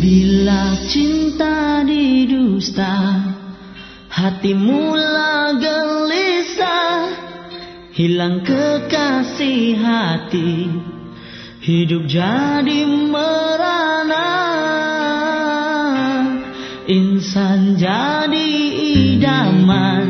Bila cinta didusta Hati mula gelisah. Hilang kekasih hati Hidup jadi merana. Insan jadi idaman.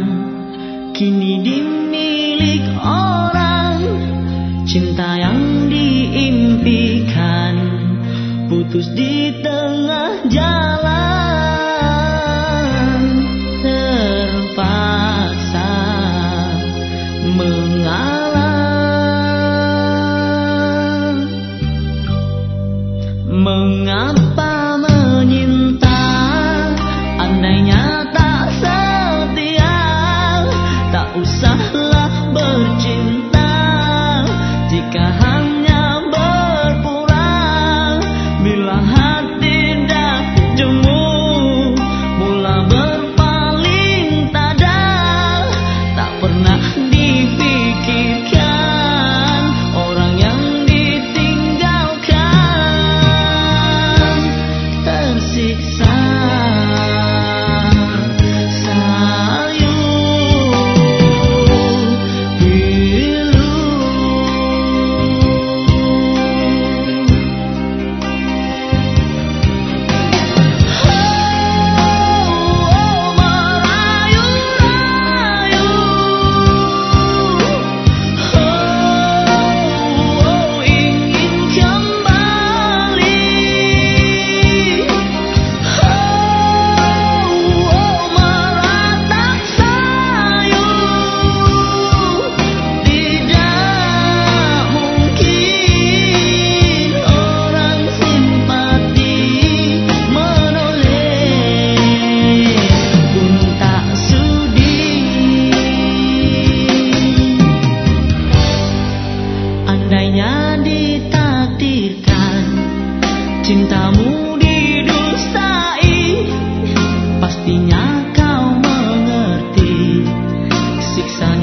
sun.